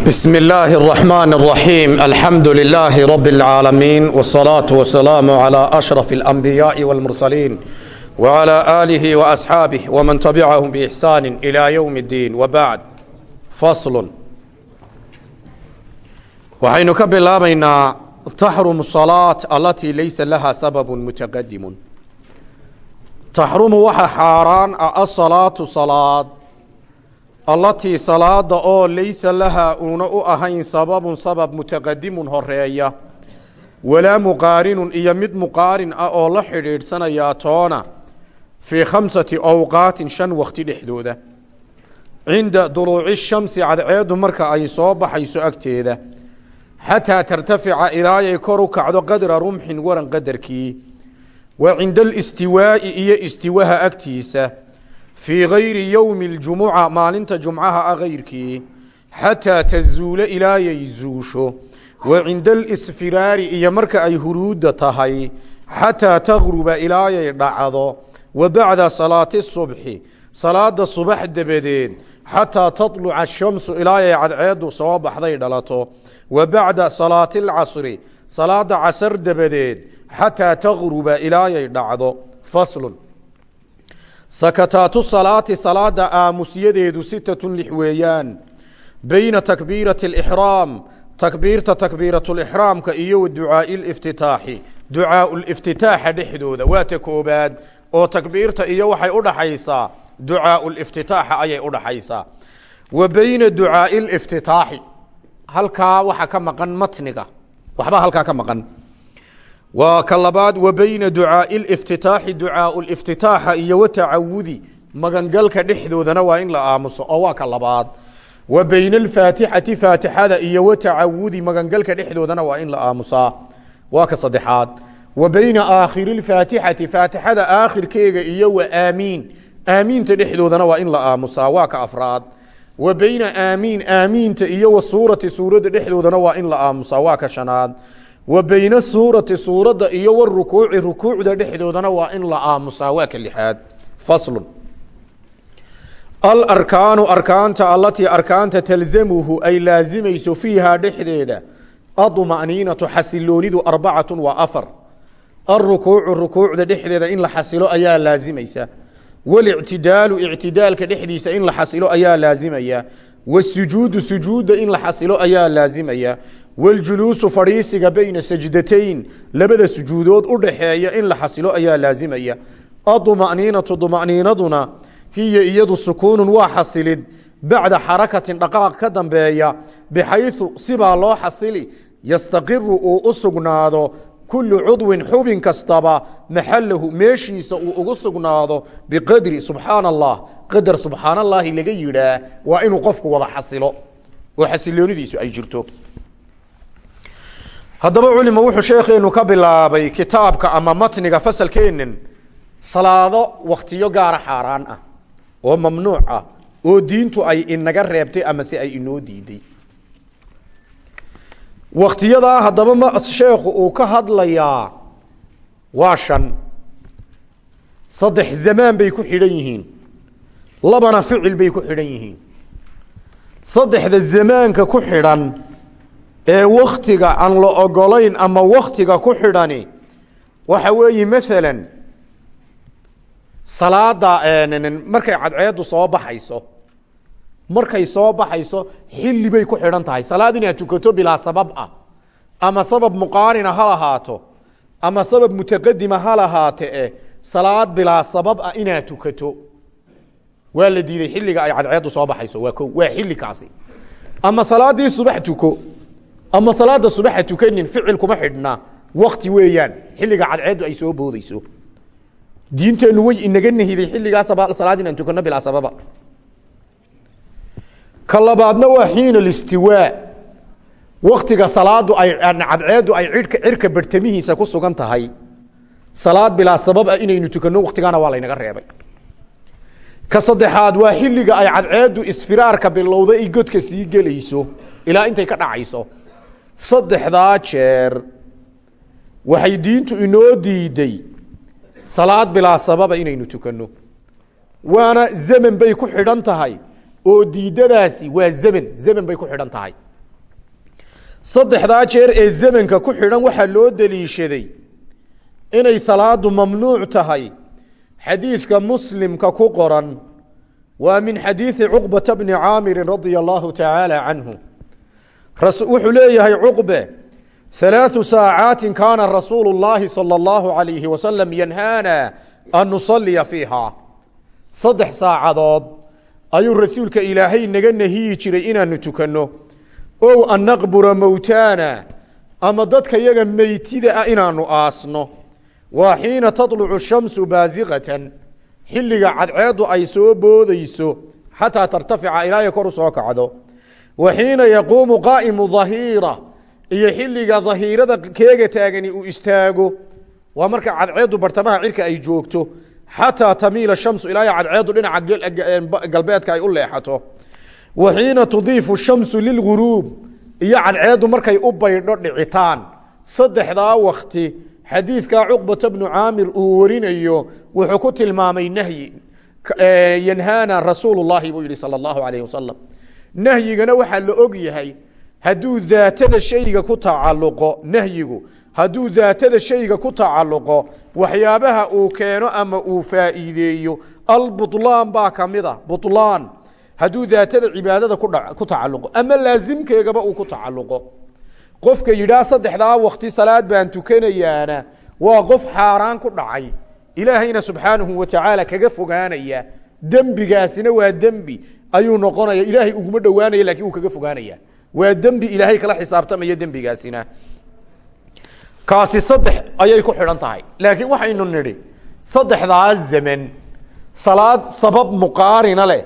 بسم الله الرحمن الرحيم الحمد لله رب العالمين والصلاة والسلام على أشرف الأنبياء والمرسلين وعلى آله وأصحابه ومن تبعهم بإحسان إلى يوم الدين وبعد فصل waxaynu ka bilaabaynaa taxrumu salaat allatii laysa lahaa sababun mutaqadimun taxrumu waxa xaaraan ah asalaatu salaad allatii salaada oo laysa lahaa uuna u ahayn sababun sabab mutaqadimun horreeya walaa muqaarinun iyo mid muqaarin ah oo la xidhiidhsanayaa toona fii khamsati awqaatin shan wakti dhexdooda. Cinda duluuci shamsi cadceedu marka ay soo baxayso agteeda. Xataa tartafica ilaayay kor u kacdo qadra rumxin waran qadarkii. Wa cinda alistiwaa'i iyo istiwaha agtiisa fii gayri yowmi اljumuca maalinta jumcaha ah gayrkii xataa tazuule ilaayay zuusho wa cinda alisfiraari iyo marka ay huruudda tahay xataa tagruba ilaayay dhacdo wa bacda salaati subxi salaada subax dabadeed xataa taluca shamsu ilaayay cadceeddu soo baxday dhalato wa bacda salaati alcasri salaada casar dabadeed xataa tagruba ilaayay dhacdo faslun sakataatu salaati salaada aamusyadeedu sitatun lix weeyaan. Beyna takbiirati اlixraam takbiirta takbiiratulixraamka iyo wa ducaai liftitaaxi ducaau liftitaaxa dhexdooda waa ta koobaad oo takbiirta iyo waxay udhaxaysaa ducaau liftitaaxa ayay udhaxaysaa wa beyna ducaai liftitaaxi halkaa waxa ka maqan matniga. Waxbaa halkaa ka waa ka labaad wa beyna ducaai liftitaaxi ducaau liftitaaxa iyo wa tacawudi. Magangalka dhexdoodana waa in la aamuso oo waa ka labaad. Wa beyna alfaatixati faatixada iyo wa tacawudi magangalka dhexdoodana waa in la aamusaa waa ka saddexaad. Wa beyna aakhiri lfaatixati faatixada aakhirkeega iyo wa aamiin. Aamiinta dhexdoodana waa in la aamusaa waa ka afraad. Wa beyna aamiin aamiinta wa in la aamusaa waa ka wa beyna suurati suuradda iyo warukuuci rukuucda dhexdoodana waa in la aamusaa waa ka lixaad. Faslun. Alarkaanu arkaanta allatii arkaanta talzamuhu ay laazimayso fiihaa dhexdeeda adma'niinatu xasiloonidu arbacatun waa afar. Alrukuucu rukuucda dhexdeeda in la xasilo ayaa laazimaysa. Walictidaalu ictidaalka dhexdiisa in la xasilo ayaa laazimaya wasujuudu sujuudda in la xasilo ayaa waljuluusu fadhiisiga beyna sajdatayn labada sujuudood u dhaxeeya in la xasilo ayaa laazimaya aduma'niinatu duma'niinaduna hiya iyadu sukuunun waa xasilid bacda xarakatin dhaqaaq ka dambeeya bixayu sibaa loo xasili yastaqiru uu u sugnaado kulu cudwin xubin kastaba maxalahu meeshiisa uu ugu sugnaado biqadri subxaana allah qadar subxaan allaahi laga yidhaa waa inuu qofku wada xasilo oo xasiloonidiisu ay jirto haddaba culima wuxuu sheekheenu ka bilaabay kitaabka ama matniga fasalkeenan salaado waktiyo gaara xaaraan ah oo mamnuuc ah oo diintu ay inaga reebtay ama se ay inoo diiday. Waktiyadaa haddaba ma sheekhu uu ka hadlayaa waa shan. Saddex zamaan bay ku xidhan yihiin. Labana ficil bay ku xidhan yihiin. Saddexda zamaanka ku xidhan ee waktiga aan la ogolayn ama waktiga ku xidhani waxa weeye maalan salaada markay cadceedu soo baxayso markay soo baxayso xilli bay ku xidhan tahay. Salaad inaad tukato bilaa sabab ah. Ama sabab muqaarina ha lahaato ama sabab mutaqadima ha lahaate e salaad bilaa sabab ah inaad tukato. Waa la diiday xilliga ay cadceedu soo baxayso waa ko waa xilli ama salaadii subax tuko ama salaada subaxa tukanin ficil kuma xidhna. Wakti weeyaan xilliga cadceedu ay soo boodeyso diinteennu way inaga nahiday xilligaa salaad inaan tukano bilaa sababa. Ka labaadna waa xiina listiwaa. Waktiga salaadu ay cadceedu ay idhka cirka barhtamihiisa ku sugan tahay. Salaad bilaa sabab ah inaynu tukano waktigaana waa laynaga reebay. Ka saddexaad waa xilliga ay cadceedu isfiraarka bilowda ay godka sii gelayso ilaa intay ka dhacayso saddexdaa jeer waxay diintu inoo diiday salaad bilaa sababa inaynu tukano waana zaman bay ku xidhan tahay oo diidadaasi waa zaman zaman bay ku xidhan tahay. Saddexdaa jeer ee zamanka ku xidhan waxaa loo deliishaday inay salaadu mamnuuc tahay. Xadiidka muslimka ku qoran waa min xadiidi cuqbata bni caamirin radia allahu tacaala canhu wuxuu leeyahay cuqbe halaaثu saacaatin kaana rasuulu اllaahi salى اllahu alayhi wasalam yanhaana an nusaliya fiiha saddex saacadood ayuu rasuulka ilaahay naga nahiyi jiray inaanu tukanno ow an naqbura mowtaana ama dadka yaga meytida ah inaanu aasno waa xiina talucu shamsu baasiqatan xilliga cadceeddu ay soo boodayso xataa tartafica ilaahay kor u soo kacdo wa xiina yaquumu qaa'imu dahiira iyo xilliga dahiirada keega taagani uu istaago. Waa marka cadceeddu bartamaha cirka ay joogto xataa tamiila shamsu ilaahay cadceeddu dhinaca galbeedka ay u leexato. Wa xiina tudiifu shamsu lilguruub iyo cadceeddu markay u baydho dhicitaan. Saddexdaa wakti xadiidkaa cuqbata bnu caamir uu warinayo wuxuu ku tilmaamay nahyi yanhaana rasuulu llaahi buu yihi sala allahu alayh nahyigana waxaa la og yahay hadduu daatada shayga ku tacalluqo nahyigu hadduu daatada shayga ku tacalluqo waxyaabaha uu keeno ama uu faa'iideeyo albutlaan baa ka mid a butlaan. Hadduu daatada cibaadada ku tacalluqo ama laasimkeegaba uu ku tacalluqo. Qofka yidhaah saddexdaa wakti salaad baan tukanayaana waa qof xaaraan ku dhacay. Ilaahayna subxaanahu wa tacaala kaga fogaanaya dembigaasina waa dembi ayuu noqonaya ilaahay uguma dhowaanaya laakiin uu kaga fogaanaya. Waa dembi ilaahay kala xisaabtamaya dembigaasina. Kaasi saddex ayay ku xidhan tahay. Laakiin waxaynu nidhi saddexdaa zaman salaad sabab muqaarina leh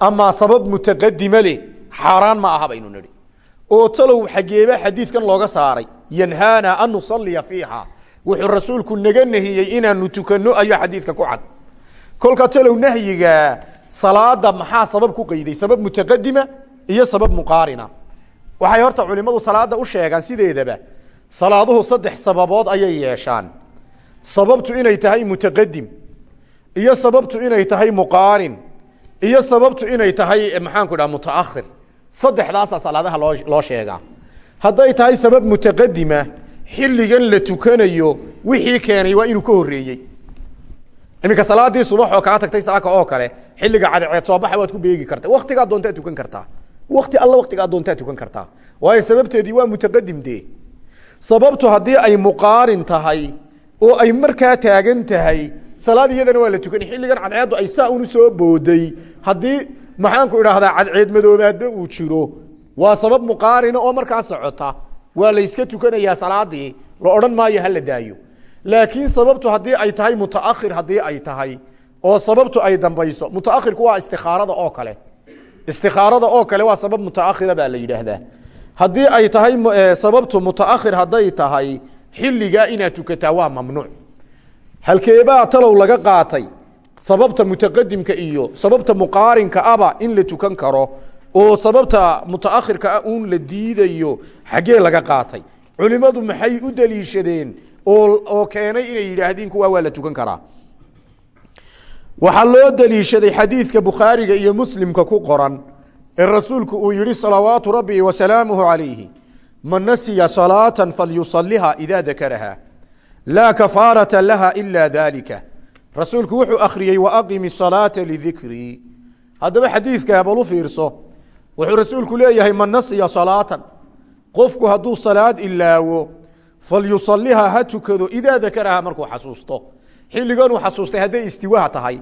ama sabab mutaqadima leh xaaraan ma aha baynu nidhi. Oo talow xageeba xadiidkan looga saaray yanhaana an nusaliya fiiha. Wuxuu rasuulku naga nahiyey inaanu tukanno ayuu xadiidka ku cad kolka talow nahyiga salaada maxaa sabab ku qeyday? Sabab mutaqadima iyo sabab muqaarina. Waxay horta culimadu salaada u sheegaan sideedaba. Salaaduhu saddex sababood ayay yeeshaan. Sababtu inay tahay mutaqadim iyo sababtu inay tahay muqaarin iyo sababtu inay tahay maxaanku dhaha mutaakhir. Saddexdaasaa salaadaha loo loo sheegaa. Hadday tahay sabab mutaqadima xilligan la tukanayo wixii keenay waa inuu ka horreeyey iminka salaadii subax oo kaa tagtay saaka oo kale xilliga cadceed soobaxa waad ku beegi karta. Waktigaa doontaa tukan kartaa. Wakti alla waktigaa doontaa tukan kartaa. Waayo sababteedii waa mutaqadim dee. Sababtu haddii ay muqaarin tahay oo ay markaa taagan tahay salaad waa la tukanay xilligan cadceeddu ay saa unu soo booday. Haddii maxaanku idhaahdaa cadceed madoobaadba uu jiro waa sabab muqaarina oo markaa socota. Waa la yska tukanayaa salaadii la odhan maayo hala daayo laakiin sababtu haddii ay tahay mutaakhir haddii ay tahay oo sababtu ay dambayso mutaakhirku waa istikaarada oo kale. Istikaarada oo kale waa sabab mutaakhira baa la yidhaahdaa. Haddii ay tahay sababtu mutaakhir hadday tahay xilligaa inaad tukataa waa mamnuuc. Halkeebaa talow laga qaatay sababta mutaqadimka iyo sababta muqaarinka aba in la tukan karo oo sababta mutaakhirka ah uun la diidayo xaggee laga qaatay. Culimadu maxay u daliishadeen oo keenay inay yidhaahdeen kuwaa waa la tukan karaa. Waxaa loo daliishaday xadiidka bukhaariga iyo muslimka ku qoran ee rasuulku uu yihi salawaatu rabbi wasalaamuhu calayhi man nasiya salaata falyusaliha ida dakaraha laa kafaarata laha ila dalika rasuulku wuxuu akhriyey waaqimi salaata lidikrii haddaba xadiidka bal fiirso. Wuxuu rasuulku leeyahay man nasiya salaatan qofku hadduu salaad ilaawo falyusaliha ha tukado idaa dakaraha markuu xasuusto. Xilligan uu xasuustay hadday istiwaha tahay.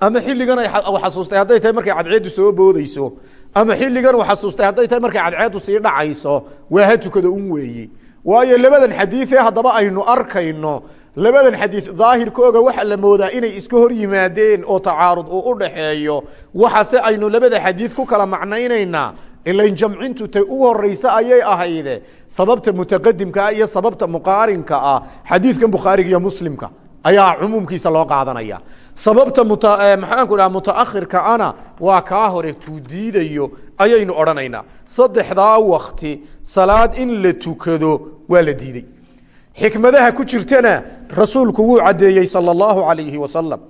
Ama xilligan uu xasuustay hadday tahay markay cadceeddu soo boodeyso ama xilligan uu xasuustay hadday tahay markay cadceeddu sii dhacayso waa ha tukado un weeye waayo labadan xadiie haddaba aynu arkayno labadan xadiis daahirkooga waxa la moodaa inay iska hor yimaadeen oo tacaarud uu u dhaxeeyo. Waxase aynu labada xadiis ku kala macnaynaynaa ilain jamcintu tay u horeysa ayay ahayde. Sababta mutaqadimkaa iyo sababta muqaarinka ah. Xadiidkan bukhaariga iyo muslimka ayaa cumuumkiisa loo qaadanaya. Sababta maxaanku dhaha mutaakhirka ana waa kaa hore tuu diidayo ayaynu odhanaynaa. Saddexdaa wakti salaad in la tukado waa la diidey xikmadaha ku jirtana rasuulku wuu caddeeyey sala allahu calayhi wasalam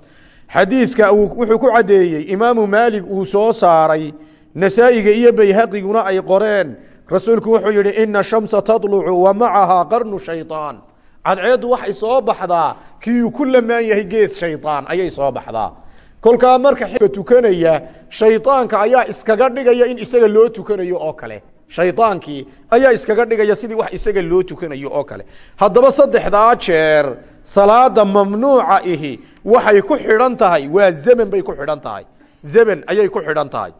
xadiidka wuxuu ku caddeeyey imaamu maalig uu soo saaray nasaa'iga iyo bayhaqiguna ay qoreen. Rasuulku wuxuu yihi ina shamsa talucu wa macahaa qarnu shayaan cadceeddu waxay soo baxdaa kiiuu ku lamaan yahay gees shayaan ayay soo baxdaa. Kolkaa marka xilka tukanaya shaydaanka ayaa iskaga dhigaya in isaga loo tukanayo oo kale. Shaydaankii ayaa iskaga dhigaya sidii wax isaga loo tukanayo oo kale. Haddaba saddexdaa jeer salaada mamnuuca ihi waxay ku xidhan tahay waa zeman bay ku xidhan tahay. Zeman ayay ku xidhan tahay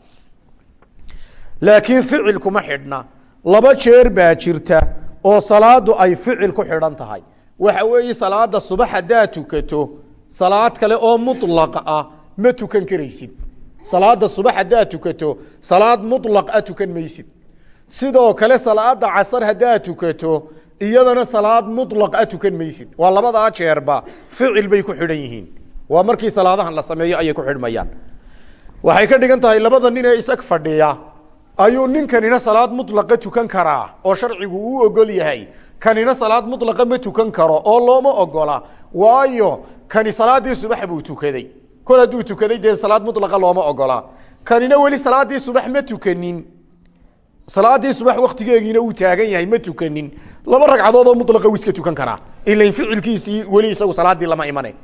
laakiin ficil kuma xidhna. Laba jeer baa jirta oo salaadu ay ficil ku xidhan tahay. Waxa weeye salaada subax haddaad tukato salaad kale oo mulaqa ah ma tukan karaysid. Salaada subax haddaad tukato salaad mulaq a tukan maysid. Sidoo kale salaada casar haddaad tukato iyadana salaad mulaq a tukan maysid. Waa labadaa jeerba ficil bay ku xidhan yihiin. Waa markii salaadahan la sameeyo ayay ku xidhmayaan. Waxay ka dhigan tahay labada nin ee isag fadhiya ayuu ninkanina salaad mulaqa tukan karaa oo sharcigu uu ogol yahay. Kanina salaad mulaqa ma tukan karo oo looma ogola. Waayo kani salaadii subax buu tukaday. Kol hadduu tukaday dee salaad mulaqa looma ogola. Kanina weli salaadii subax ma tukanin. Salaadii subax waktigeegiina uu taagan yahay ma tukanin. Laba ragcadood oo mulaqa wuu tukan karaa. Ilan ficilkiisii weli isagu salaadii lama imane.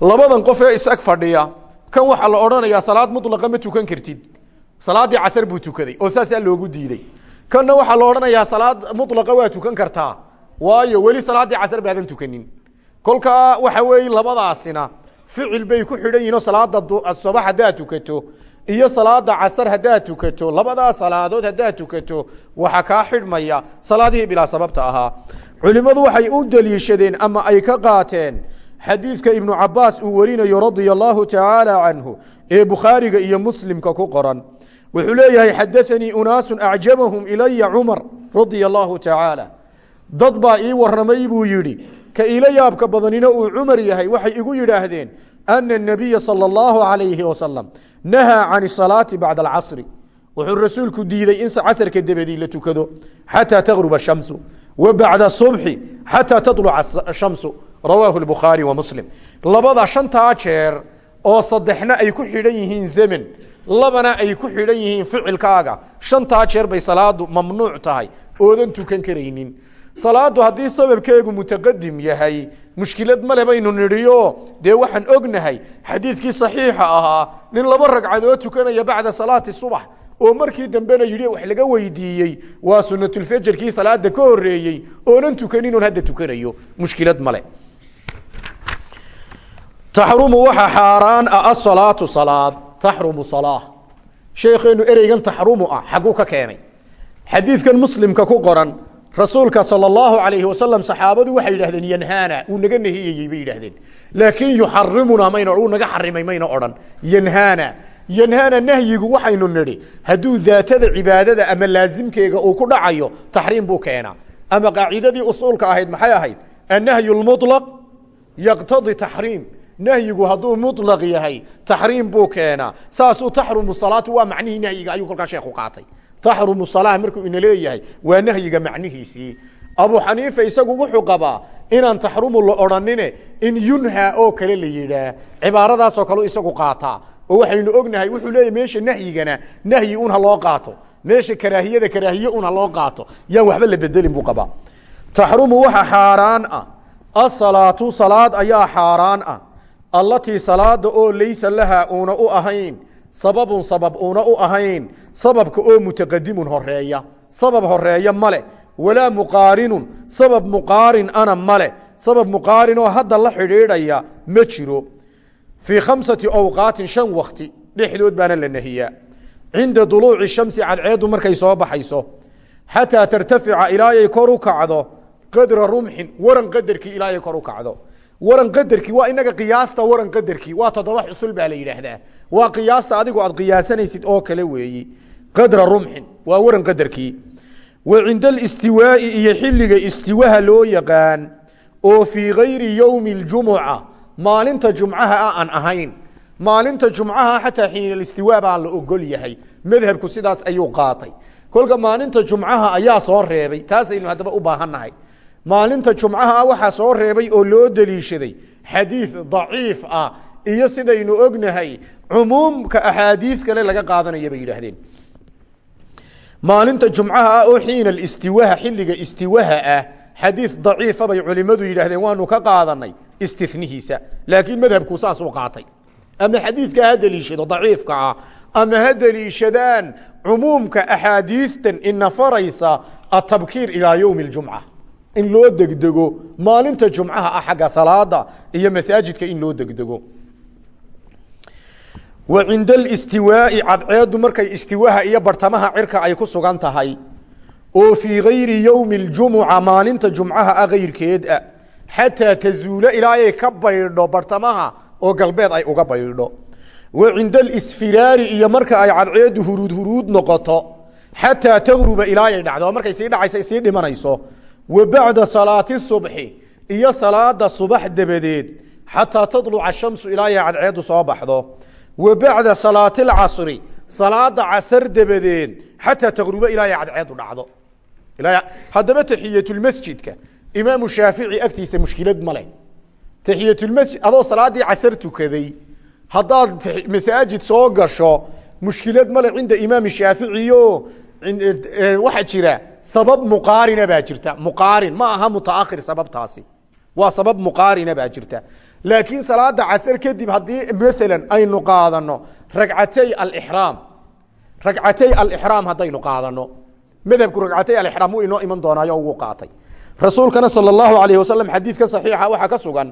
Labadan qof ee isag fadhiya kan waxaa la odhanayaa salaad mulaqa ma tukan kartid salaadii casar buu tukaday oo saasaa loogu diiday. Kanna waxaa la odhanayaa salaad mulaqa waa tukan kartaa. Waayo weli salaadii casar baadan tukanin. Kolkaa waxa weeye labadaasina ficil bay ku xidhan yihiin oo salaada subax haddaad tukato iyo salaada casar haddaad tukato labadaa salaadood haddaad tukato waxaa kaa xidhmaya salaadihii bilaa sababta ahaa. Culimmadu waxay u deliishadeen ama ay ka qaateen xadiidka ibnu cabaas uu warinayo radia allahu tacaala canhu ee bukhaariga iyo muslimka ku qoran wuxuu leeyahay xadaanii unaasu acjabahum ilaya cumar radia allahu tacaala dad baa ii waramay buu yidhi ka iila yaabka badanina uu cumar yahay waxay igu yidhaahdeen ana الnabiya salى اllahu alayhi wasalam nahaa can الsalaati bacda alcasri wuxuu rasuulku diiday in casrka dabadii la tukado xataa tagruba shamsu wa bacda subxi xataa taluca shamsu rawaahu bukhaari wa muslim labada shantaa jeer oo saddexna ay ku xidhan yihiin zemen labana ay ku xidhan yihiin ficilkaaga. Shantaa jeer bay salaadu mamnuuc tahay oodan tukan karaynin. Salaadu haddii sababkeegu mutaqadim yahay mushkilad male baynu nidhiyo dee waxaan ognahay xadiidkii saxiixa ahaa nin laba ragcadood tukanaya bacda salaati subax oo markii dambena yidhi wax laga weydiiyey waa sunatulfajarkii salaada ka horeeyey oonan tukanin oon hadda tukanayo. Mushkilad male taxrumu waxaa xaaraan ah asalaatu salaad. Taxrumu salaa sheekeenu ereygan taxrumu ah xagguu ka keenay. Xadiidkan muslimka ku qoran rasuulka sal اllahu alayhi wasalam saxaabadu waxay yidhahdeen yanhaana. Wuu naga nahiyayey bay yidhahdeen laakiin yuxarimuna mayna uu naga xarimay mayna odhan yanhaana. Yanhaana nahyigu waxaynu nidhi hadduu daatada cibaadada ama laasimkeega uu ku dhacayo taxriim buu keenaa. Ama qaacidadii usuulka ahayd maxay ahayd? Annahyu lmuطlaq yaqtadi taxriim nahyigu hadduu muطlaq yahay taxriim buu keenaa saasuu taxrumu salaatu waa macnihii nahyiga ayuu kolkaa sheekhu qaatay. Taxrumu salaa markuu ina leeyahay waa nahyiga macnihiisii. Abu xaniifa isagu wuxuu qabaa inaan taxrumu la odhanine in yunha oo kale la yidhaah cibaaradaasoo kaleu isagu qaataa. Oo waxaynu ognahay wuxuu leeyahy meesha nahyigana nahyi un ha loo qaato. Meesha karaahiyada karaahiye un ha loo qaato. Yaan waxba la bedelin buu qabaa. Taxrumu waxa xaaraan ah. Asalaatu salaad ayaa xaaraan ah allatii salaada oo laysa lahaa uuna u ahayn. Sababun sabab uuna u ahayn. Sababka oo mutaqadimun horreeya sabab horreeya male. Walaa muqaarinun. Sabab muqaarin ana male. Sabab muqaarin oo hadda la xidhiidhaya ma jiro. Fii khamsati awqaatin shan wakti dhexdood baana la nahiyaa cinda duluuci shamsi cadceeddu markay soo baxayso. Xataa tartafica ilaayay kor u kacdo. Qadra rumxin. Waran qadarkii ilaayay kor u kacdo waran qadarkii waa inaga qiyaasta waran qadarkii waa toddoba xusul baa la yidhaahdaa. Waa qiyaasta adigu aad qiyaasanaysid oo kale weeyi. Qadra rumxin waa waran qadarkii wa cinda alistiwaa'i iyo xilliga istiwaha loo yaqaan oo fii gayri yowmi اljumuca maalinta jumcaha a aan ahayn. Maalinta jumcaha xataa xiinalistiwaa baa la ogol yahay. Madhabku sidaas ayuu qaatay. Kolka maalinta jumcaha ayaa soo reebay taasaynu haddaba u baahannahay maalinta jumcaha waxaa soo reebay oo loo deliishaday. Xadiid daciif ah. Iyo sidaynu ognahay cumuumka axaadiis kale laga qaadanaya bay yidhaahdeen. Maalinta jumcaha ah oo xiina alistiwaha xilliga istiwaha ah xadiis daciifa bay culimmadu yidhaahdeen waanu ka qaadanay istinihiisa laakiin madhabku saasuu qaatay. Ama xadiidka ha deliishado daciifka ah. Ama ha deliishadaan cumuumka axaadiistan ina faraysa atabkiir ilaa yowmi اljumca in loo degdego maalinta jumcaha ah xagga salaada iyo masaajidka in loo degdego. Wa cinda alistiwaa'i cadceeddu markay istiwaha iyo bartamaha cirka ay ku sugan tahay. Oo fii gayri yowmi اljumuca maalinta jumcaha ah gayrkeed ah. Xataa tazuulo ilaa ay ka baydho bartamaha oo galbeed ay uga baydho. Wa cinda alisfiraari iyo marka ay cadceeddu huruud huruud noqoto. Xataa tagruba ilaa ay dhacdo markay sii dhacaysa sii dhimanayso wa bacda salaati subxi iyo salaada subax dabadeed xataa tadluca shamsu ilaa ay cadceeddu soo baxdo. Wa bacda salaati alcasri salaada casar dabadeed xataa tagruba ilaa ay cadceeddu dhacdo. Haddaba taxiyatulmasjidka imaamu shaafici agtiisa mushkilad ma leh. Taxiyatulmasjid adoo salaadii casar tukaday haddaad masaajid soo gasho mushkilad male cinda imaam shaaficiyo waxaa jira sabab muqaarina baa jirta. Muqaarin ma aha mutaakhir sababtaasi. Waa sabab muqaarina baa jirta. Laakiin salaada casar kadib haddii maalan aynu qaadano ragcatay alixraam ragcatay alixraam haddaynu qaadano madhabku ragcatay alixraam wuu inoo iman doonaayo ugu qaatay. Rasuulkana sala allahu alayh wasalam xadiidka saxiixa waxaa ka sugan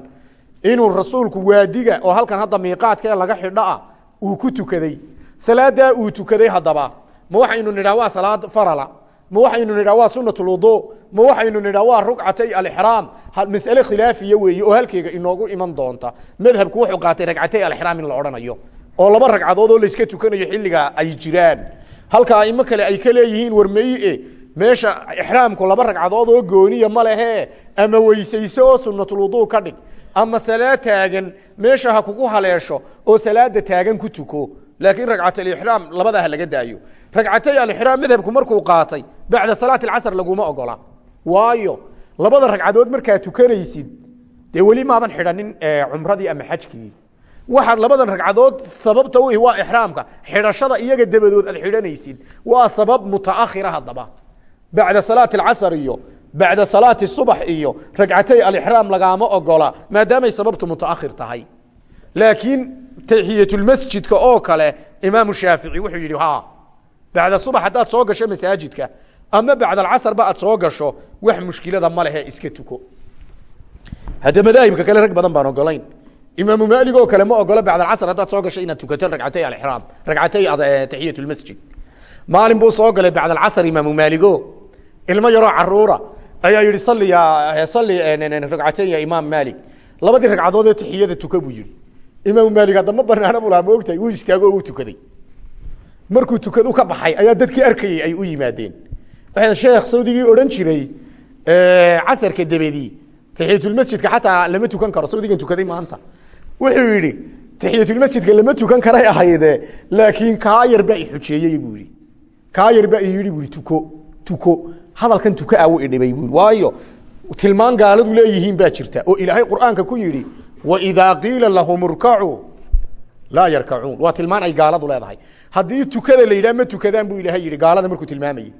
inuu rasuulku waadiga oo halkan hadda miiqaadka laga xidho ah uu ku tukaday. Salaadaa uu tukaday haddaba. Ma waxaynu nidhah waa salaad farala ma waxaynu nidhah waa sunat lwudu. Ma waxaynu nidhah waa rugcatay alixraam mas'ale khilaafiya weeye oo halkeega inoogu iman doonta. Madhabku wuxuu qaatay ragcatay alixraam in la odhanayo oo laba ragcadood oo layska tukanayo xilligaa ay jiraan. Halka aimo kale ay ka leeyihiin warmeye meesha ixraamku laba ragcadood oo gooniya ma lehe ama weysayso oo sunatulwudu ka dhig. Ama salaad taagan meesha ha kugu haleesho oo salaada taagan ku tuko laakiin ragcat alixraam labada ha laga daayo. Ragcatay alixraam madhabku markuu qaatay bacda salaati alcasr laguma ogola. Waayo labada ragcadood markaa tukanaysid dee weli maadan xidhanin cumradii ama xajkii. Waxaad labadan ragcadood sababta u waa ixraamka xidhashada iyaga dabadood aad xidhanaysid waa sabab mutaakhira haddaba. Bacda salaati alcasr iyo bacda salaati subax iyo ragcatay alixraam lagaama ogola maadaamay sababtu mutaakhir tahay. Laakiin taxiyatulmasjidka oo kale imaamu shaafici wuxuu yidhi ha bacda subax haddaad soo gasho masaajidka ama bacda alcasrba aad soo gasho wax mushkilada ma lehe iska tuko hadda madaahibka kale rag badan baan ogolayn imaamu maalig oo kale ma ogola bacd alcasr haddaad soo gasho inaad tukato ragcatay alixraam ragcatay taxiyat lmasjid maalin buu soo galay bacd alcasr imaamu maaligo ilmo yaroo caruura ayaa yihi sali ya sali imaam maalik labadii ragcadood taxiyada tuka buu yihi imaamu maalik hadda ma banaana ma ogtahay wuu istaago uu tukaday. Markuu tukadu ka baxay ayaa dadkii arkayey ay u yimaadeen. Waxay sheekh sawdigii odhan jiray casarka dabedii taxiyatulmasjidka xataa lama tukan karo. Sawdigan tukaday maanta. Wuxuu yihi taxiyatulmasjidka lama tukan karay ahayde laakiin kaa yar baa ixujeeyey buu yihi kaa yar baa yidhi bu tuko tuko. Hadalkan tuka a u idhibay bui waayo tilmaan gaaladu leeyihiin baa jirta oo ilaahay qur'aanka ku yidhi waidaa qiila lahum urkacuu laa yarkacuun waa tilmaan ay gaaladu leedahay. tukada la ma tukadaan buu ilahay yihi gaalada markuu tilmaamayey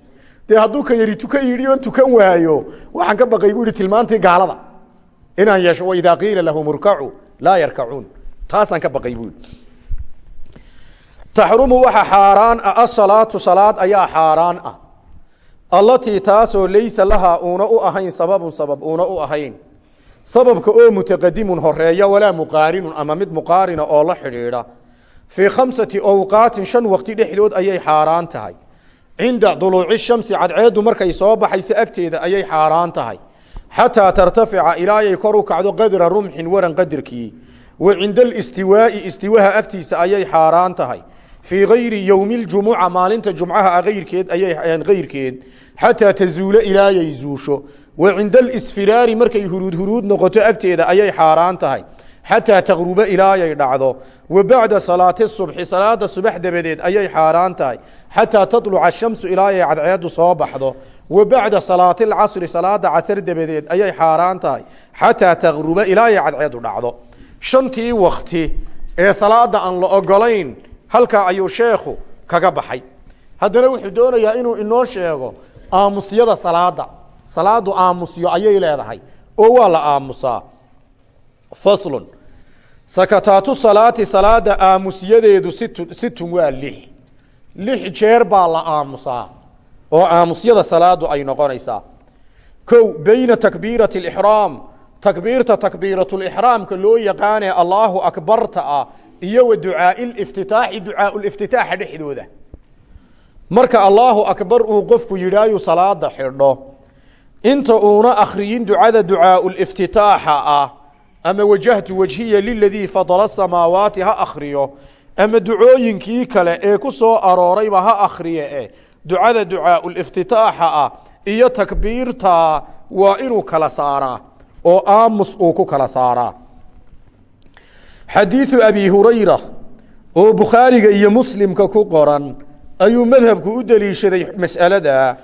dee hadduu ka yari tuka yidhi oon tukan waayo waxaan ka baqay buu yihi tilmaantii gaalada. inaan yeesho waidaa qiila lahum urkacuu laa yarkacuun. taasaan ka baqay buu yihi taxrumu waxa xaaraan ah asalaatu salaad ayaa ah. allatii taasoo laysa lahaa uuna u ahayn sababun sabab uuna u ahayn sababka oo mutaqadimun horreeya walaa muqaarinun ama mid muqaarina oo la xidhiidha. Fii khamsati awqaatin shan waqti dhexdood ayay xaaraan tahay. Cinda duluuci shamsi cadceeddu markay soo baxayso agteeda ayay xaaraan tahay. Xataa tartafica ilaa ay kor u kacdo qadra rumxin waran qadarkii wa cinda alistiwaa'i istiwaha agtiisa ayay xaaraan tahay. Fii gayri yowmi ljumuca maalinta jumcaha a ayrkeed ayay kayrkeed xataa tazuulo ilaayay zuusho wa cinda alisfiraari markay huruud huruud noqoto agteeda ayay xaaraan tahay. Xataa taqruba ilaayay dhacdo. Wa bacda salaati subxi salaada subax dabadeed ayay xaaraan tahay. Xataa taluca shamsu ilaayay cadceedu soo baxdo. Wa bacda salaati alcasri salaada casar dabadeed ayay xaaraan tahay. Xataa taqruba ilaayay cadceedu dhacdo. Shantii wakti ee salaada aan la ogolayn halkaa ayuu sheekhu kaga baxay. Haddana wuxuu doonayaa inuu inoo sheego aamusyada salaada salaadu aamusyo ayay leedahay. Oo waa la aamusaa. Faslun. Sakataatu salaati salaada aamusyadeedu situ situn waa lix. Lix jeer baa la aamusaa oo aamusyada salaadu ay noqonaysaa. Kow bayna takbiirati alixraam takbiirta takbiiratulixraamka loo yaqaanee allaahu akbarta ah iyo wa ducaai liftitaaxi ducaaءuliftitaaxa dhexdooda. Marka allaahu akbar uu qofku yidhaayu salaada xidho inta uuna akhriyin ducada ducaaءuliftitaaxa ah ama wajahtu wajhiya liladii fadala asamaawaati ha akhriyo ama ducooyinkii kale ee ku soo aroorayba ha akhriye e ducada ducaaءuliftitaaxa ah iyo takbiirtaa waa inuu kala saaraa oo aamus uu ku kala saaraa. Xadiidu abi hurayra oo bukhaariga iyo muslimka ku qoran ayuu madhabku u deliishaday mas'aladaa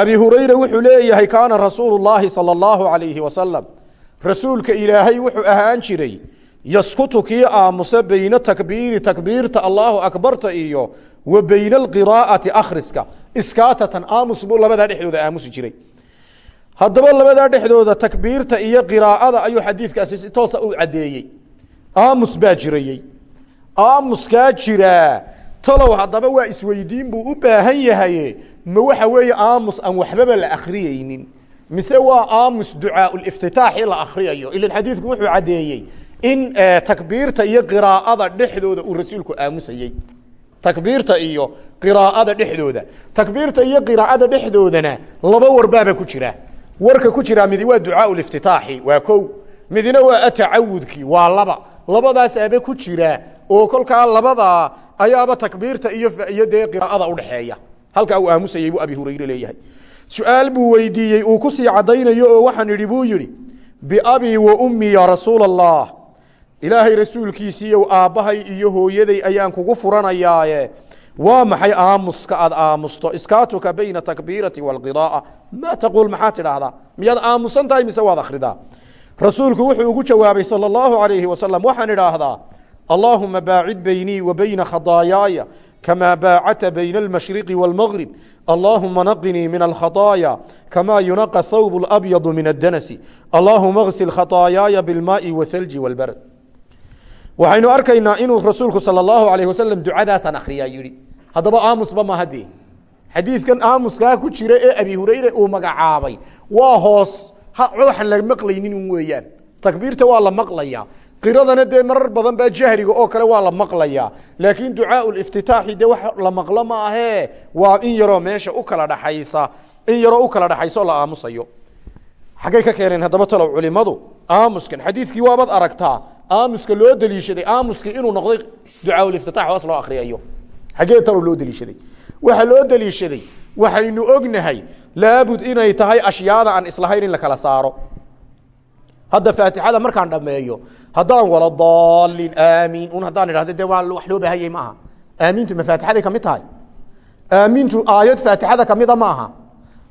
abi hurayra wuxuu leeyahay kaana rasuulu llaahi salى اllahu alayhi wasalam rasuulka ilaahay wuxuu ahaan jiray yaskutu kii aamusa beyna takbiiri takbiirta allaahu akbarta iyo wa beyna alqiraa'ati akhriska. Iskaatatan aamus buu labadaa dhexdooda aamusi jiray. Haddaba labadaa dhexdooda takbiirta iyo qiraa'ada ayuu xadiidkaasi si toosa u caddeeyey. Aamus baa jirayey. Aamuskaa jiraa. Talow haddaba waa isweydiin buu u baahan yahaye ma waxa weeye aamus aan waxbaba la akhriyeynin mise waa aamus ducaaءuliftitaaxi la akhriyayo? Ilan xadiidku wuxuu caddeeyey in takbiirta iyo qiraa'ada dhexdooda uu rasuulku aamusayey takbiirta iyo qiraa'ada dhexdooda. Takbiirta iyo qiraa'ada dhexdoodana laba warbaaba ku jira. Warka ku jiraa midi waa ducaaءuliftitaaxi waa kow. Midna waa atacawudkii waa laba. Labadaas aaba ku jira oo kolkaa labadaa ayaaba takbiirta iyo iyo dee qiraa'ada udhexeeya halkaa uu aamusayey buu abi hurayre leeyahay. Su'aal buu weydiiyey uu ku sii caddaynayo oo waxaan idhi buu yidhi biabii wa ummii ya rasuula allah ilaahay rasuulkiisiiyow aabbahay iyo hooyaday ayaan kugu furanayaaye. Waa maxay aamuska aad aamusto? Iskaatuka bayna takbiirati waalqiraa'a maa taquul maxaa tidhaahdaa? Miyaad aamusan tahay mise waad akhridaa? Rasuulku wuxuu ugu jawaabay salى اllahu alayhi wasalam waxaan idhaahdaa allaahuma baacid beynii wa bayna khadaayaaya kama baacadta bayna almashriqi wاlmgrib allahuma naqinii min alkhaطaaya kama yunaqa thawb اlabyadu min addanasi allahuma gsil khaطaayaaya biاlmaai wاthalji wاlbarad waxaynu arkaynaa inuu rasuulku salى اllahu alayh wasalam ducadaasaan akhriyaa yihi haddaba aamusba ma haddee xadiidkan aamuskaa ku jira ee abi hurayre uu magacaabay waa hoos waxaan la maqlaynin un weeyaan takbiirta waa la maqlayaa qiradana dee marar badan baa jahriga oo kale waa la maqlayaa. Laakiin ducaau liftitaaxi dee wax la maqlo ma ahee. Waa in yaroo meesha u kala dhaxaysa in yaroo u kala dhaxayso la aamusayo. Xaggay ka keeneen haddaba talow culimadu aamuskan xadiidkii waabad aragtaa. Aamuska loo deliishaday aamuskii inuu noqday ducaauliftiaax hoos loo akriyayo xaggee talow loo deliishaday. Waxaa loo deliishaday waxaynu ognahay laabud inay tahay ashyaada aan islahayn in la kala saaro hadda faatixada markaan dhameeyo haddaan wala daalin aamiin. Un haddaan idhahdo de wax loo baahanyay ma aha aamiintu ma faatixaday ka mid tahay? Aamiintu aayad faatixada kamida ma aha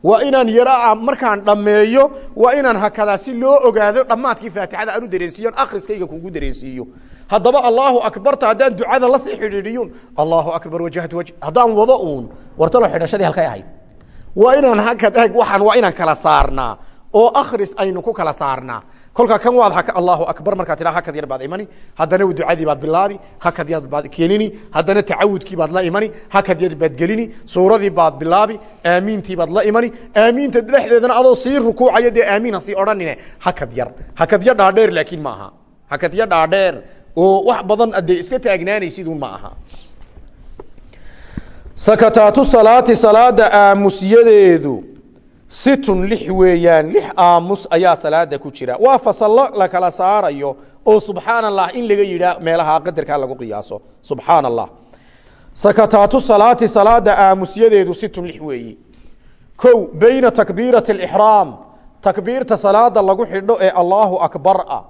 waa inaan yara markaan dhameeyo waa inaan hakadaa si loo ogaado dhammaadkii faatixada aanu dareensiiyon akriskayga kugu dareensiiyo. Haddaba allaahu akbarta haddaan ducada la sii xidhiidhiyun allahu akbar wajahtu waj. Haddaan wado uun wartalo xidhashadii halkay ahayd. Waa inaan hakad eg waxaan waa inaan kala saarnaa oo akris aynu ku kala saarnaa. Kolkaa kan waad allahu akbar markaa tidhaa hakad yar baad imani haddana ducadii baad bilaabi hakad yar baad keenini haddana tacawudkii baad la imani hakad yar baad gelini suuradii baad bilaabi aamiintii baad la imani aamiinta dhexdeedana adoo sii rukuucaya dee aamiin ha sii odhanine. Hakad yar hakadyo dhaadheer laakiin ma aha. Hakadyo dhaadheer oo wax badan adee iska taagnaanaysidun ma aha. Sakataatu salaati salaada aamusyadeedu situn lix weeyaan lix aamus ayaa salaada ku jira. Waa fasallo la kala saarayo oo subxaan allah in laga yidhaa meelaha qadarkaa lagu qiyaaso. Subxaan allah sakataatu salaati salaada aamusyadeedu situn lix weeyi. Kow beyna takbiirati alixraam takbiirta salaada lagu xidho ee allaahu akbar ah.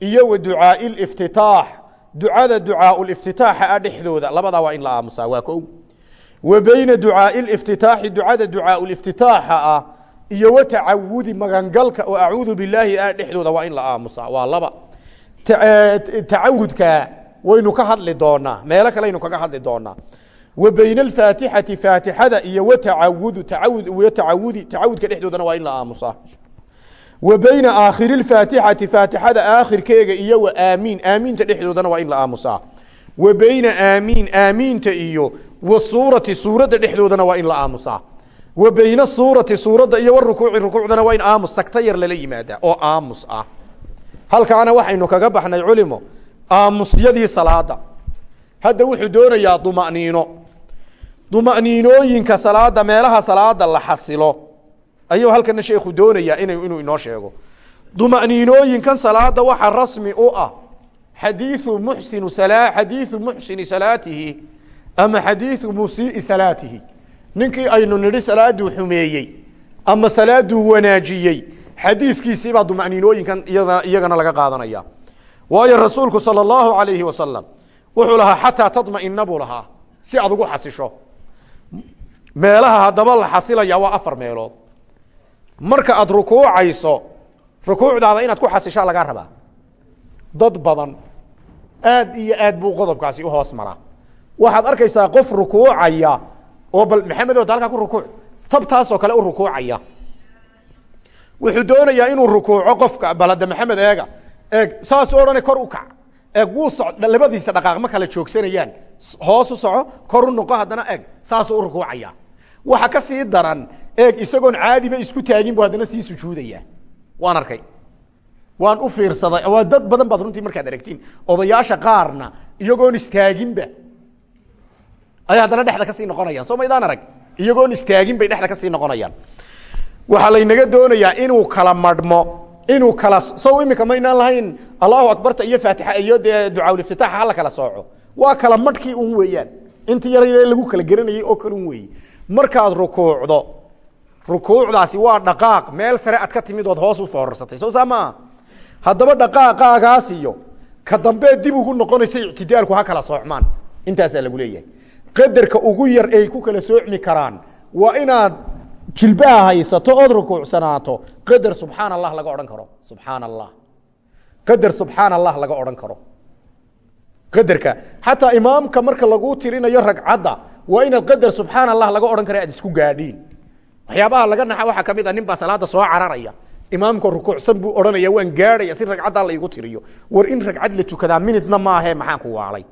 Iyo wa ducaai liftitaax ducada ducaaءuliftitaaxa ah dhexdooda. Labadaa waa in la aamusaa waa kow wa beyna ducaai liftitaaxi ducada ducaaءuliftitaaxa ah iyo wa tacawudi magangalka oo acuudu bilaahi ah dhexdooda waa in la aamusaa waa laba. Tacawudka waynu ka hadli doonaa meelo kaleaynu kaga hadli doonaa. Wa bayna alfaatixati faatixada iyo watacawudu tacawud iyo tacawudi tacawudka dhexdoodana waa in la aamusaa. Wa bayna aakhiri lfaatixati faatixada aakhirkeega iyo wa aamiin aamiinta dhexdoodana waa in la aamusaa. Wa bayna aamiin aamiinta iyo wa suurati suuradda dhexdoodana waa in la aamusaa. Wa bayna suurati suuradda iyo warukuuci rukuucdana waa in aamus sagta yar lala yimaadaa oo aamus ah. Halkaana waxaynu kaga baxnay culimo aamusyadii salaada hadda wuxuu doonayaa duma'niino duma'niinooyinka salaada meelaha salaada la xasilo. Ayuu halkana sheekhu doonayaa in inuu inoo sheego. Duma'niinooyinkan salaada waxa rasmi u ah xadiiu muxsinu xadiiu muxsini salaatihi ama xadiiu musii'i salaatihi. Ninkii aynu nidhi salaaduu xumeeyey ama salaaduu wanaajiyey xadiiskiisiibaa duma'niinooyinkan iyagana laga qaadanaya. Waayo rasuulku salى اllahu alayhi wasalam wuxuu lahaa xataa tadma'ina buu lahaa si aad ugu xasisho. Meelaha haddaba la xasilaya waa afar meelood. Marka aad rukuucayso rukuucdaada inaad ku xasishaa lagaa rabaa. Dad badan aad iyo aad buu qodobkaasi uhoos maraa waxaad arkaysaa qof rukuucaya oo bal maxamedo dalkaa ku rukuuc tabtaasoo kale u rukuucaya. Wuxuu doonayaa inuu rukuuco qofka bal maxamed eega eeg saasuu odhana kor u kac. Eeg wuu so labadiisa dhaqaaq ma kala joogsanayaan. Hoos u soco kor u noqo haddana eeg saasuu u rukuucaya. Waxa ka sii daran eeg isagoon caadiba isku taagin bu haddana sii sujuudaya. Waan arkay. Waan u fiirsaday waa dad badan baad runtii markaad aragtiin odayaasha qaarna iyagoon istaaginba ay haddana dhexda ka sii noqonayaan. Soo maydaan arag? Iyagoon istaagin bay dhexda ka sii noqonayaan. Waxaa laynaga doonayaa inuu kala madhmo inuu kala sow imika maynaan lahayn? Allahu akbarta iyo faatixa iyo dee ducaaulifitaaxa hala kala sooco. Waa kala madhkii un weeyaan. Intii yarayee lagu kala geranayay oo kale un markaad rukuucdo rukuucdaasi waa dhaqaaq. Meel sare aad ka timid ood hoos u foorarsatay soo saa maaha haddaba dhaqaaqaagaas iyo ka dambee dib ugu noqonaysa ictidaalku ha kala soocmaan. Intaasaa lagu leeyahay qadarka ugu yar ay ku kala soocmi karaan. Waa inaad jilbaha haysato ood rukuucsanaato qadar subxaan allah laga odhan karo. Subxaan allah qadar subxaan allah laga odhan karo. Qadarka. Xataa imaamka marka lagu tirinayo ragcadda waa inaad qadar subxaan allah laga odhan kara aad isku gaadhiin. Waxyaabaha laga naxa waxaa ka mid a nin baa salaada soo cararaya. Imaamka rukuucsan buu odhanaya waan gaadhaya si ragcaddaa laygu tiriyo. War in ragcad la tukadaa minidna maahe maxaan ku waalay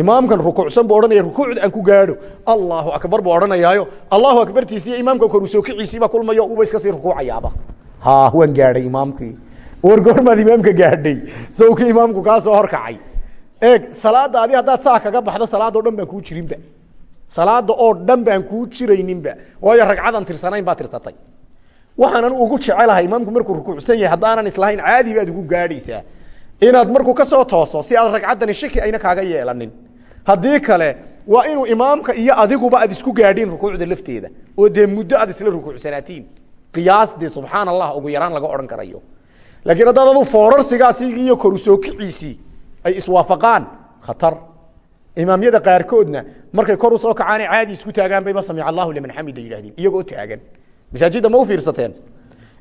imaamkan rukuucsan buu odhanaya rukuucda aan ku gaadho. Allahu akbar buu odhanayaayo. Allahu akbartiisi iyo imaamka koru soo kiciisiiba kulmayo uba iska sii rukuucayaaba. Ha waan gaadhay imaamkii. War goormaad imaamka gaadhay. Sawkii imaamku kaa soo horkacay. Eeg salaada adi haddaad saa kaga baxdo salaadoo dhan baan kuu jirinba. Salaada oo dhan baan kuu jirayninba. Waayo ragcadan tirsanayn baa tirsatay. Waxaanan ugu jecelahay imaamku markuu rukuucsan yahay haddaanan islahayn caadi baad ugu gaadhaysaa. Inaad markuu ka soo tooso si aad ragcaddani shaki ayna kaaga yeelanin haddii kale waa inuu imaamka iyo adiguba aad isku gaadhiin rukuucda lafteeda oo dee muddo aad isla rukuucsanaatiin qiyaas dee subxaan allah ugu yaraan laga odhan karayo. Laakiin haddaad adu foorarsigaasi iyo koru soo kiciisii ay iswaafaqaan khatar. Imaamyada qaarkoodna markay kor u soo kacaana caadi isku taagaan bayba samic allahu liman xamida yidhahdeen iyagoo taagan. Masaajidda ma u fiirsateen.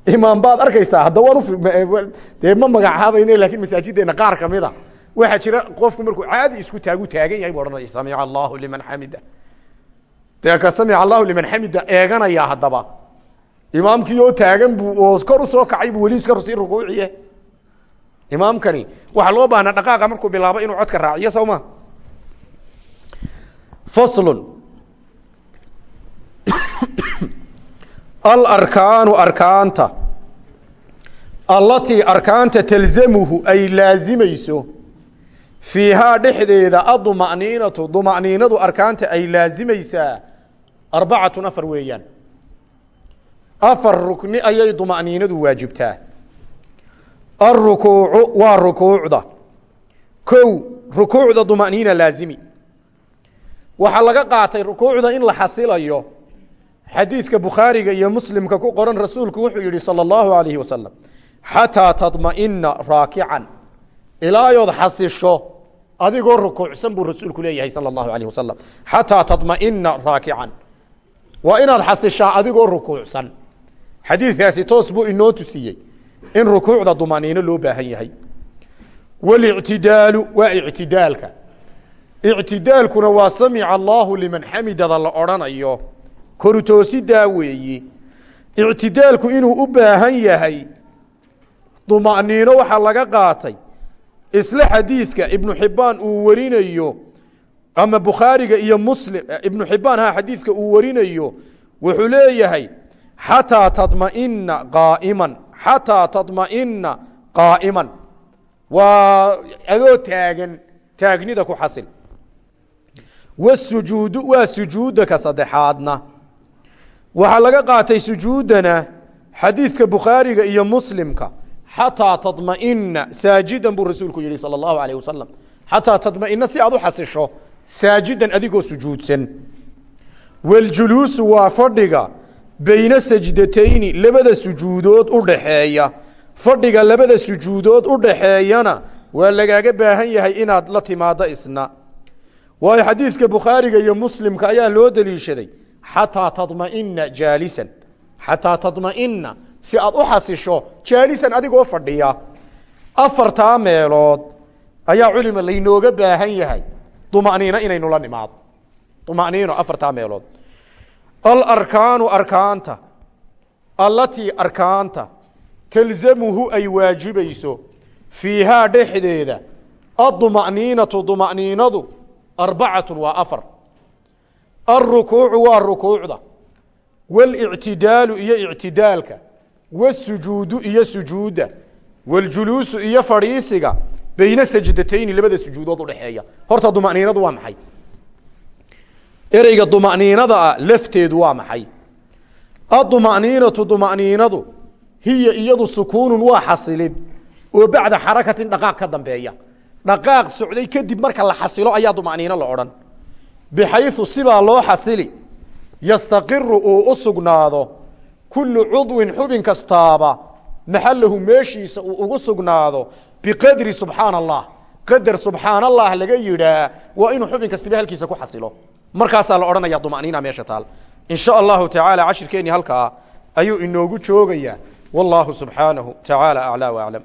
Imaam baad arkaysaa hadda waan dee ma magacaabayne laakiin masaajiddeena qaar kamida waxaa jira qofku markuu caadi isku taagu taagan yahay bu ohanaya allahu liman xamida dee ka allahu liman xamida eeganaya haddaba. Imaamkii oo taagan bu oo kor u soo kacay bu weli iska sii rukuuciye. Imaamkani waxaa loo baahnaa dhaqaaqa markuu bilaabo inuu codka raaciyo soo ma faslun. Alarkaanu arkaanta. Allatii arkaanta talzamuhu ay laazimayso fiihaa dhexdeeda aduma'niinatu duma'niinadu arkaanta ay laazimaysaa arbacatun afar weeyaan. Afar rukni ayay duma'niinadu waajibtaa. Alrukuucu waa rukuucda. Kow rukuucda duma'niina laazimi. Waxaa laga qaatay rukuucda in la xasilayo xadiidka bukhaariga iyo muslimka ku qoran rasuulku wuxuu yihi salى اllahu alayhi wasalam xataa tadma'ina raakican. Ilaayood xasisho adigoo rukuucsan buu rasuulku leeyahay salى اllahu alayh wasalam xataa tadma'ina raakican waa inaad xasishaa adigoo rukuucsan. Xadiidkaasi toos buu inoo tusiyey in rukuucda dumaniino loo baahan yahay. Walictidaalu waa ictidaalka. Ictidaalkuna waa samica allaahu liman xamidada la odhanayo. Korutoosidaa weeyi ictidaalku inuu u baahan yahay duma'niino waxaa laga qaatay isla xadiidka ibnu xibbaan uu warinayo ama bukhaariga iyo muslim ibnu xibbaan ha xadiidka uu warinayo wuxuu leeyahay xataa tadma'ina qaa'iman xataa tadma'ina qaa'iman. Waa adoo taagan taagnida ku xasil. Wasujuudu waa sujuudda saddexaadna. Waxaa laga qaatay sujuuddana xadiidka bukhaariga iyo muslimka xataa tadma'ina saajidan buu rasuulku yihi salى اllahu alayh wasalam xataa tadma'ina si aad u xasisho saajidan adigoo sujuudsan. Waljuluusu waa fadhiga beyna sajdatayni labada sujuudood u dhaxeeya. Fadhiga labada sujuudood u dhaxeeyana waa lagaaga baahan yahay inaad la timaado isna. Waayo xadiidka bukhaariga iyo muslimka ayaa loo deliishaday xataa tadma'ina jaalisan. Xataa tadma'ina si aad u xasisho jaalisan adigoo fadhiya afartaa meelood ayaa culima laynooga baahan yahay. Duma'niino inaynu la nimaado. Duma'niino afartaa meelood. Alarkaanu arkaanta allatii arkaanta talzamuhu ay waajibayso fiihaa dhexdeeda adduma'niinatu duma'niinadu arbacatun waa afar. Alrukuucu waa rukuucda. Waاlictidaalu iyo ictidaalka wasujuudu iyo sujuudda waljuluusu iyo fadhiisiga beyna sajdatayni labada sujuudood udhexeeya horta duma'niinadu waa maxay ereyga duma'niinada ah lafteedu waa maxay adduma'niinatu duma'niinadu hiya iyadu sukuunun waa xasilid oo bacda xarakatin dhaqaaq ka dambeeya dhaqaaq socday kadib marka la xasilo ayaa duma'niino la odhan bixayu sibaa loo xasili yastaqiru uu u sugnaado kullu cudwin xubin kastaaba maxalahu meeshiisa uu ugu sugnaado biqadri subxaana allah qadar subxaana allah laga yidhaa waa inuu xubin kastiba halkiisa ku xasilo. Markaasaa la odhanaya duma'niina meesha taal. In allahu tacaala cashirkeennii halkaa ayuu inoogu joogayaa. Wallaahu subxaanahu tacaala aclaa waaclam